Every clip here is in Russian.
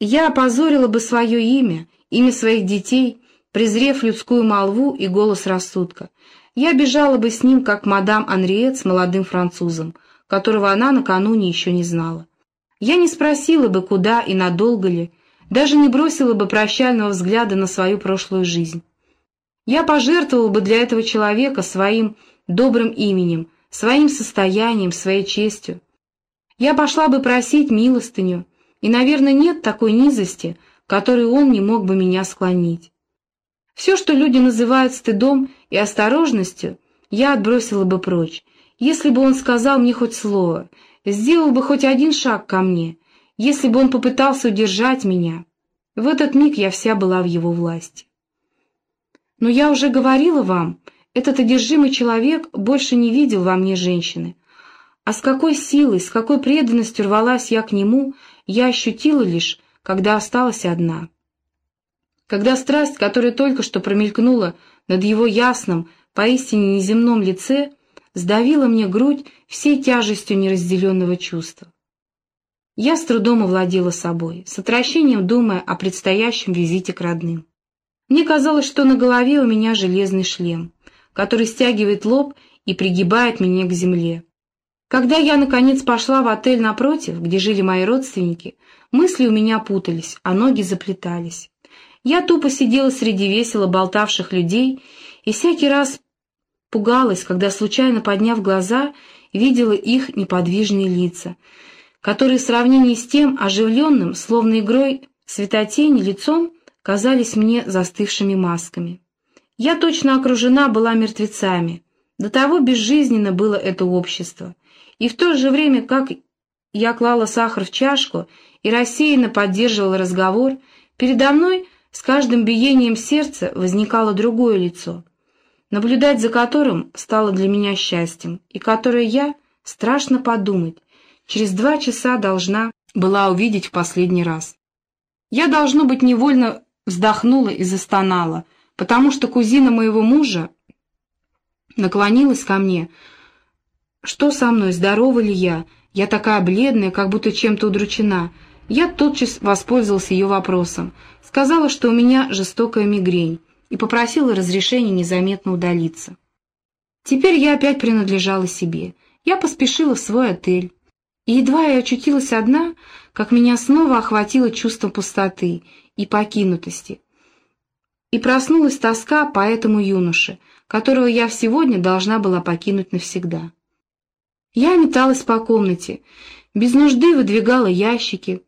Я опозорила бы свое имя, имя своих детей, презрев людскую молву и голос рассудка. Я бежала бы с ним, как мадам Анриет с молодым французом, которого она накануне еще не знала. Я не спросила бы, куда и надолго ли, даже не бросила бы прощального взгляда на свою прошлую жизнь. Я пожертвовала бы для этого человека своим добрым именем, своим состоянием, своей честью. Я пошла бы просить милостыню, и, наверное, нет такой низости, которой он не мог бы меня склонить. Все, что люди называют стыдом и осторожностью, я отбросила бы прочь, если бы он сказал мне хоть слово, сделал бы хоть один шаг ко мне, если бы он попытался удержать меня. В этот миг я вся была в его власти. Но я уже говорила вам, этот одержимый человек больше не видел во мне женщины. А с какой силой, с какой преданностью рвалась я к нему, я ощутила лишь, когда осталась одна. Когда страсть, которая только что промелькнула над его ясным, поистине неземном лице, сдавила мне грудь всей тяжестью неразделенного чувства. Я с трудом овладела собой, с отвращением думая о предстоящем визите к родным. Мне казалось, что на голове у меня железный шлем, который стягивает лоб и пригибает меня к земле. Когда я, наконец, пошла в отель напротив, где жили мои родственники, мысли у меня путались, а ноги заплетались. Я тупо сидела среди весело болтавших людей и всякий раз пугалась, когда, случайно подняв глаза, видела их неподвижные лица — которые в сравнении с тем оживленным, словно игрой светотени лицом, казались мне застывшими масками. Я точно окружена была мертвецами, до того безжизненно было это общество, и в то же время, как я клала сахар в чашку и рассеянно поддерживала разговор, передо мной с каждым биением сердца возникало другое лицо, наблюдать за которым стало для меня счастьем, и которое я, страшно подумать, через два часа должна была увидеть в последний раз. Я, должно быть, невольно вздохнула и застонала, потому что кузина моего мужа наклонилась ко мне. «Что со мной, здорова ли я? Я такая бледная, как будто чем-то удручена». Я тотчас воспользовался ее вопросом, сказала, что у меня жестокая мигрень, и попросила разрешения незаметно удалиться. Теперь я опять принадлежала себе. Я поспешила в свой отель, и едва я очутилась одна, как меня снова охватило чувство пустоты и покинутости. И проснулась тоска по этому юноше, которого я сегодня должна была покинуть навсегда. Я металась по комнате, без нужды выдвигала ящики,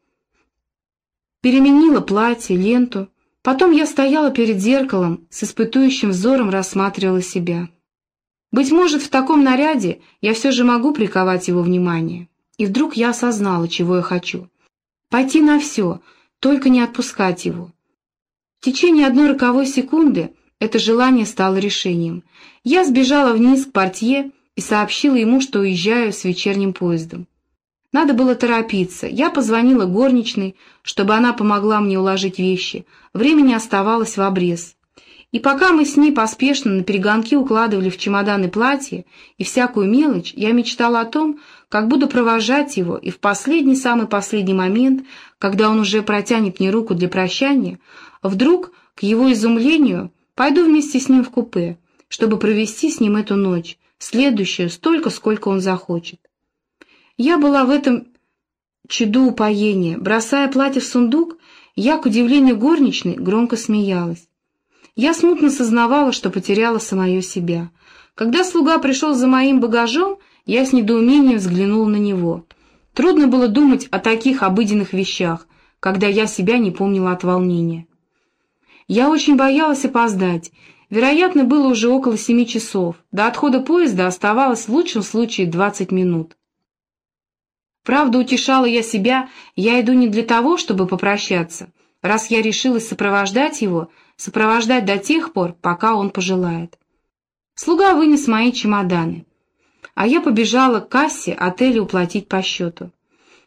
переменила платье, ленту. Потом я стояла перед зеркалом, с испытующим взором рассматривала себя. Быть может, в таком наряде я все же могу приковать его внимание. И вдруг я осознала, чего я хочу. Пойти на все, только не отпускать его. В течение одной роковой секунды это желание стало решением. Я сбежала вниз к портье и сообщила ему, что уезжаю с вечерним поездом. Надо было торопиться. Я позвонила горничной, чтобы она помогла мне уложить вещи. Времени оставалось в обрез. И пока мы с ней поспешно на перегонки укладывали в чемоданы платья и всякую мелочь, я мечтала о том, как буду провожать его, и в последний, самый последний момент, когда он уже протянет мне руку для прощания, вдруг, к его изумлению, пойду вместе с ним в купе, чтобы провести с ним эту ночь, следующую, столько, сколько он захочет. Я была в этом чуду упоения. Бросая платье в сундук, я, к удивлению горничной, громко смеялась. Я смутно сознавала, что потеряла самое себя. Когда слуга пришел за моим багажом, я с недоумением взглянула на него. Трудно было думать о таких обыденных вещах, когда я себя не помнила от волнения. Я очень боялась опоздать. Вероятно, было уже около семи часов. До отхода поезда оставалось в лучшем случае двадцать минут. Правда, утешала я себя, я иду не для того, чтобы попрощаться. Раз я решилась сопровождать его, сопровождать до тех пор, пока он пожелает. Слуга вынес мои чемоданы, а я побежала к кассе отеля уплатить по счету.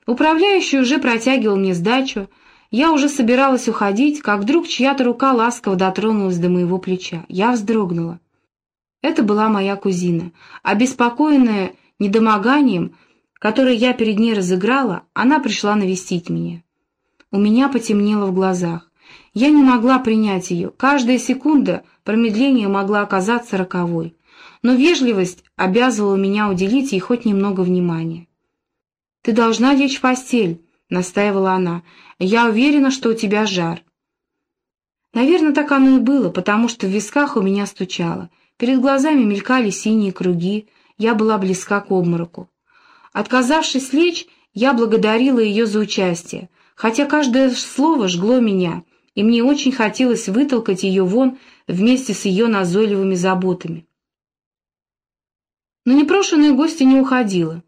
Управляющий уже протягивал мне сдачу, я уже собиралась уходить, как вдруг чья-то рука ласково дотронулась до моего плеча. Я вздрогнула. Это была моя кузина. Обеспокоенная недомоганием, которое я перед ней разыграла, она пришла навестить меня. У меня потемнело в глазах. Я не могла принять ее. Каждая секунда промедления могла оказаться роковой. Но вежливость обязывала меня уделить ей хоть немного внимания. «Ты должна лечь в постель», — настаивала она. «Я уверена, что у тебя жар». Наверное, так оно и было, потому что в висках у меня стучало. Перед глазами мелькали синие круги, я была близка к обмороку. Отказавшись лечь, я благодарила ее за участие, хотя каждое слово жгло меня, и мне очень хотелось вытолкать ее вон вместе с ее назойливыми заботами. Но непрошенная гостья не уходила.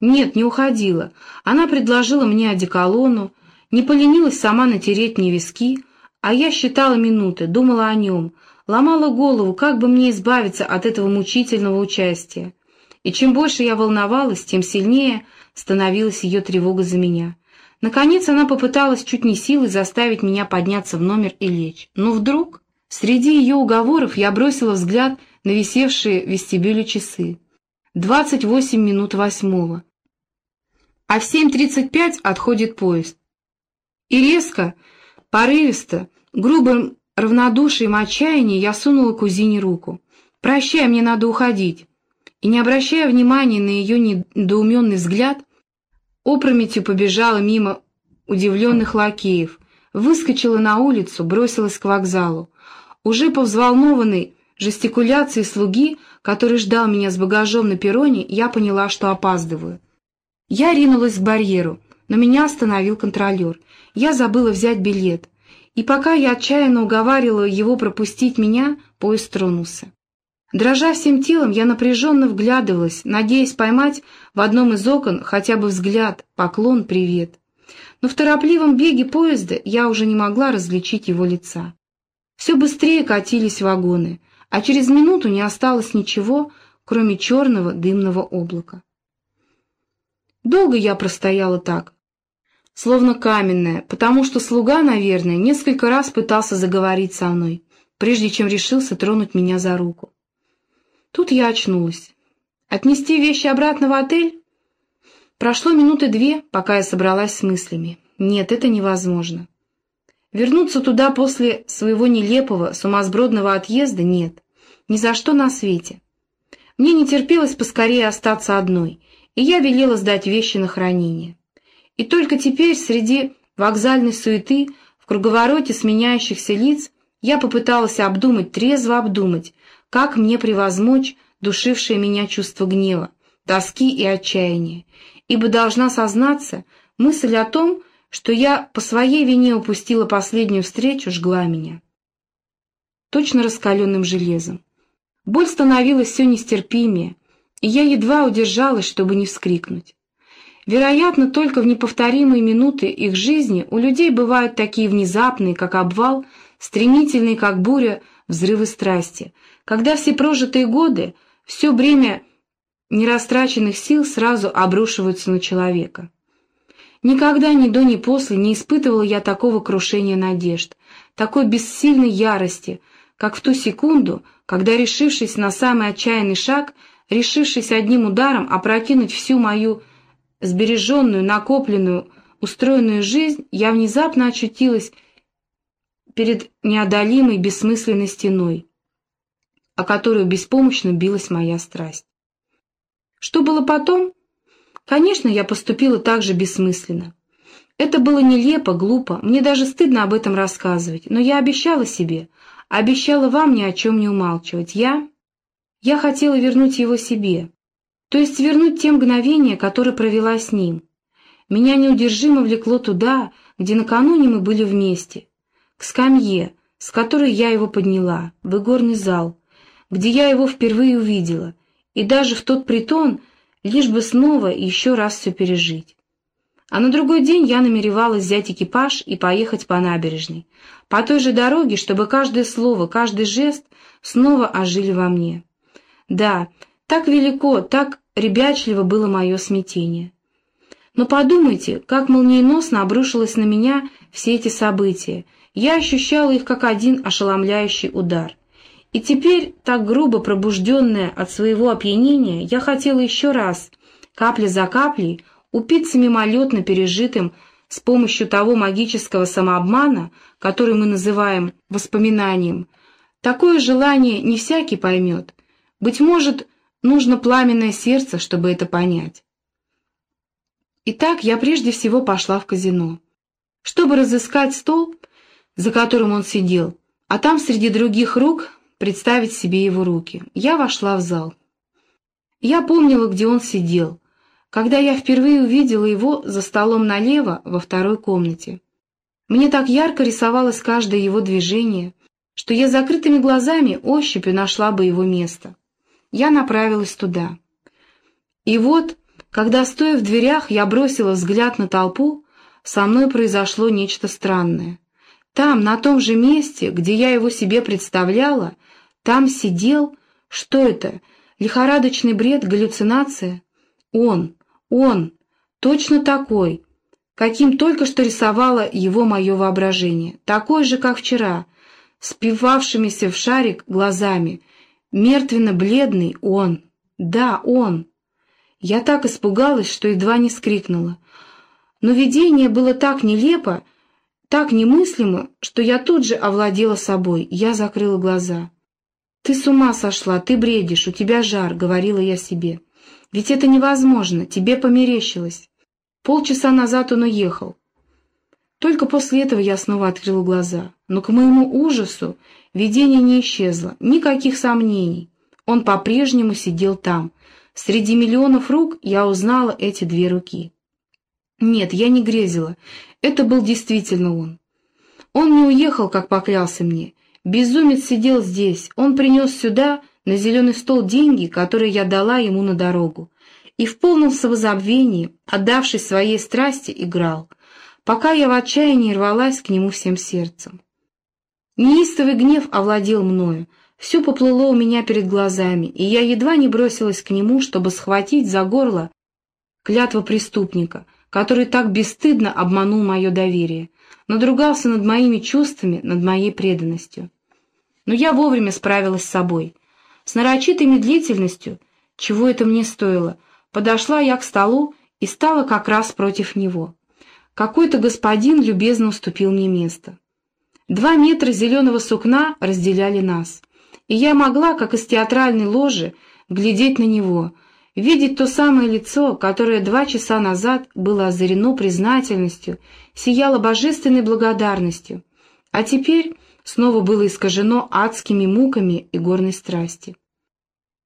Нет, не уходила. Она предложила мне одеколону, не поленилась сама натереть мне виски, а я считала минуты, думала о нем, ломала голову, как бы мне избавиться от этого мучительного участия. И чем больше я волновалась, тем сильнее становилась ее тревога за меня. Наконец она попыталась чуть не силой заставить меня подняться в номер и лечь. Но вдруг, среди ее уговоров, я бросила взгляд на висевшие в вестибюле часы. Двадцать восемь минут восьмого а в 7.35 отходит поезд. И резко, порывисто, грубым равнодушием отчаяния я сунула кузине руку. «Прощай, мне надо уходить». И, не обращая внимания на ее недоуменный взгляд, опрометью побежала мимо удивленных лакеев, выскочила на улицу, бросилась к вокзалу. Уже по взволнованной жестикуляции слуги, который ждал меня с багажом на перроне, я поняла, что опаздываю. Я ринулась к барьеру, но меня остановил контролер. Я забыла взять билет. И пока я отчаянно уговаривала его пропустить меня, поезд тронулся. Дрожа всем телом, я напряженно вглядывалась, надеясь поймать в одном из окон хотя бы взгляд, поклон, привет. Но в торопливом беге поезда я уже не могла различить его лица. Все быстрее катились вагоны, а через минуту не осталось ничего, кроме черного дымного облака. Долго я простояла так, словно каменная, потому что слуга, наверное, несколько раз пытался заговорить со мной, прежде чем решился тронуть меня за руку. Тут я очнулась. Отнести вещи обратно в отель? Прошло минуты две, пока я собралась с мыслями. Нет, это невозможно. Вернуться туда после своего нелепого, сумасбродного отъезда нет. Ни за что на свете. Мне не терпелось поскорее остаться одной — и я велела сдать вещи на хранение. И только теперь среди вокзальной суеты, в круговороте сменяющихся лиц, я попыталась обдумать, трезво обдумать, как мне превозмочь душившее меня чувство гнева, тоски и отчаяния, ибо должна сознаться, мысль о том, что я по своей вине упустила последнюю встречу, жгла меня. Точно раскаленным железом. Боль становилась все нестерпимее, и я едва удержалась, чтобы не вскрикнуть. Вероятно, только в неповторимые минуты их жизни у людей бывают такие внезапные, как обвал, стремительные, как буря, взрывы страсти, когда все прожитые годы, все бремя нерастраченных сил сразу обрушиваются на человека. Никогда ни до, ни после не испытывала я такого крушения надежд, такой бессильной ярости, как в ту секунду, когда, решившись на самый отчаянный шаг, решившись одним ударом опрокинуть всю мою сбереженную, накопленную, устроенную жизнь, я внезапно очутилась перед неодолимой бессмысленной стеной, о которую беспомощно билась моя страсть. Что было потом? Конечно, я поступила так же бессмысленно. Это было нелепо, глупо, мне даже стыдно об этом рассказывать, но я обещала себе, обещала вам ни о чем не умалчивать. Я... Я хотела вернуть его себе, то есть вернуть те мгновения, которые провела с ним. Меня неудержимо влекло туда, где накануне мы были вместе, к скамье, с которой я его подняла, в игорный зал, где я его впервые увидела, и даже в тот притон, лишь бы снова и еще раз все пережить. А на другой день я намеревалась взять экипаж и поехать по набережной, по той же дороге, чтобы каждое слово, каждый жест снова ожили во мне. Да, так велико, так ребячливо было мое смятение. Но подумайте, как молниеносно обрушилось на меня все эти события. Я ощущала их как один ошеломляющий удар. И теперь, так грубо пробужденная от своего опьянения, я хотела еще раз, капля за каплей, упиться мимолетно пережитым с помощью того магического самообмана, который мы называем воспоминанием, такое желание не всякий поймет. Быть может, нужно пламенное сердце, чтобы это понять. Итак, я прежде всего пошла в казино, чтобы разыскать стол, за которым он сидел, а там среди других рук представить себе его руки. Я вошла в зал. Я помнила, где он сидел, когда я впервые увидела его за столом налево во второй комнате. Мне так ярко рисовалось каждое его движение, что я закрытыми глазами ощупью нашла бы его место. Я направилась туда. И вот, когда, стоя в дверях, я бросила взгляд на толпу, со мной произошло нечто странное. Там, на том же месте, где я его себе представляла, там сидел... Что это? Лихорадочный бред, галлюцинация? Он, он, точно такой, каким только что рисовало его мое воображение, такой же, как вчера, спивавшимися в шарик глазами, мертвенно-бледный он, да, он. Я так испугалась, что едва не скрикнула. Но видение было так нелепо, так немыслимо, что я тут же овладела собой, я закрыла глаза. «Ты с ума сошла, ты бредишь, у тебя жар», — говорила я себе. Ведь это невозможно, тебе померещилось. Полчаса назад он уехал. Только после этого я снова открыл глаза. Но к моему ужасу видение не исчезло, никаких сомнений. Он по-прежнему сидел там. Среди миллионов рук я узнала эти две руки. Нет, я не грезила. Это был действительно он. Он не уехал, как поклялся мне. Безумец сидел здесь. Он принес сюда на зеленый стол деньги, которые я дала ему на дорогу, и в полном самозабвении, отдавшись своей страсти, играл, пока я в отчаянии рвалась к нему всем сердцем. Неистовый гнев овладел мною, все поплыло у меня перед глазами, и я едва не бросилась к нему, чтобы схватить за горло клятва преступника, который так бесстыдно обманул мое доверие, надругался над моими чувствами, над моей преданностью. Но я вовремя справилась с собой — с нарочитой медлительностью, чего это мне стоило, подошла я к столу и стала как раз против него. Какой-то господин любезно уступил мне место. Два метра зеленого сукна разделяли нас, и я могла, как из театральной ложи, глядеть на него, видеть то самое лицо, которое два часа назад было озарено признательностью, сияло божественной благодарностью, а теперь снова было искажено адскими муками и горной страсти.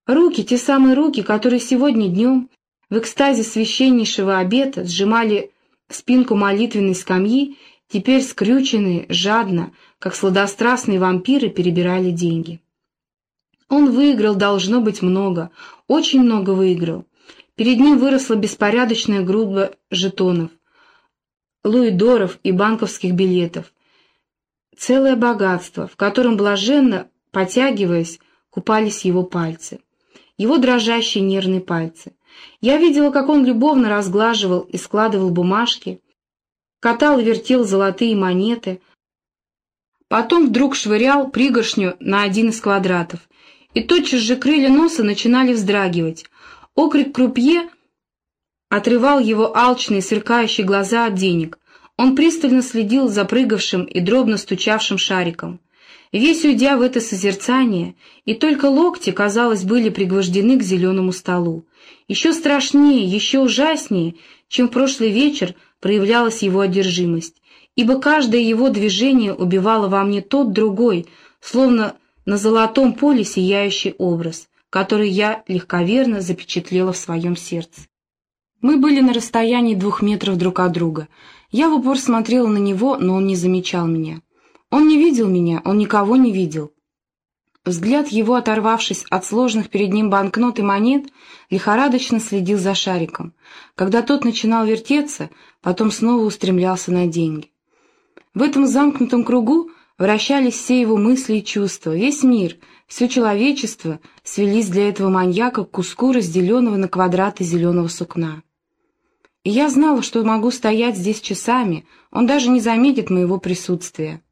Руки, те самые руки, которые сегодня днем в экстазе священнейшего обета сжимали спинку молитвенной скамьи, теперь скрюченные, жадно, как сладострастные вампиры, перебирали деньги. Он выиграл, должно быть, много, очень много выиграл. Перед ним выросла беспорядочная груда жетонов, луидоров и банковских билетов, целое богатство, в котором блаженно, потягиваясь, купались его пальцы, его дрожащие нервные пальцы. Я видела, как он любовно разглаживал и складывал бумажки, катал и вертел золотые монеты, потом вдруг швырял пригоршню на один из квадратов, и тотчас же крылья носа начинали вздрагивать. Окрик крупье отрывал его алчные сверкающие глаза от денег, он пристально следил за прыгавшим и дробно стучавшим шариком. Весь уйдя в это созерцание, и только локти, казалось, были пригвождены к зеленому столу. Еще страшнее, еще ужаснее, чем в прошлый вечер проявлялась его одержимость, ибо каждое его движение убивало во мне тот другой, словно на золотом поле сияющий образ, который я легковерно запечатлела в своем сердце. Мы были на расстоянии двух метров друг от друга — я в упор смотрела на него, но он не замечал меня. Он не видел меня, он никого не видел. Взгляд его, оторвавшись от сложных перед ним банкнот и монет, лихорадочно следил за шариком. Когда тот начинал вертеться, потом снова устремлялся на деньги. В этом замкнутом кругу вращались все его мысли и чувства, весь мир, все человечество свелись для этого маньяка к куску разделенного на квадраты зеленого сукна. И я знала, что могу стоять здесь часами, он даже не заметит моего присутствия.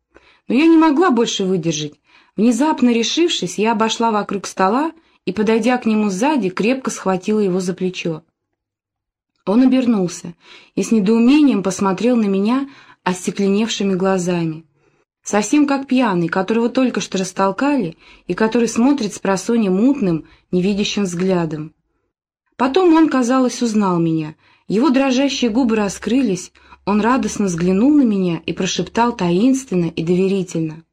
Но я не могла больше выдержать. Внезапно решившись, я обошла вокруг стола и, подойдя к нему сзади, крепко схватила его за плечо. Он обернулся и с недоумением посмотрел на меня остекленевшими глазами. Совсем как пьяный, которого только что растолкали и который смотрит с просонья мутным, невидящим взглядом. Потом он, казалось, узнал меня. Его дрожащие губы раскрылись, он радостно взглянул на меня и прошептал таинственно и доверительно.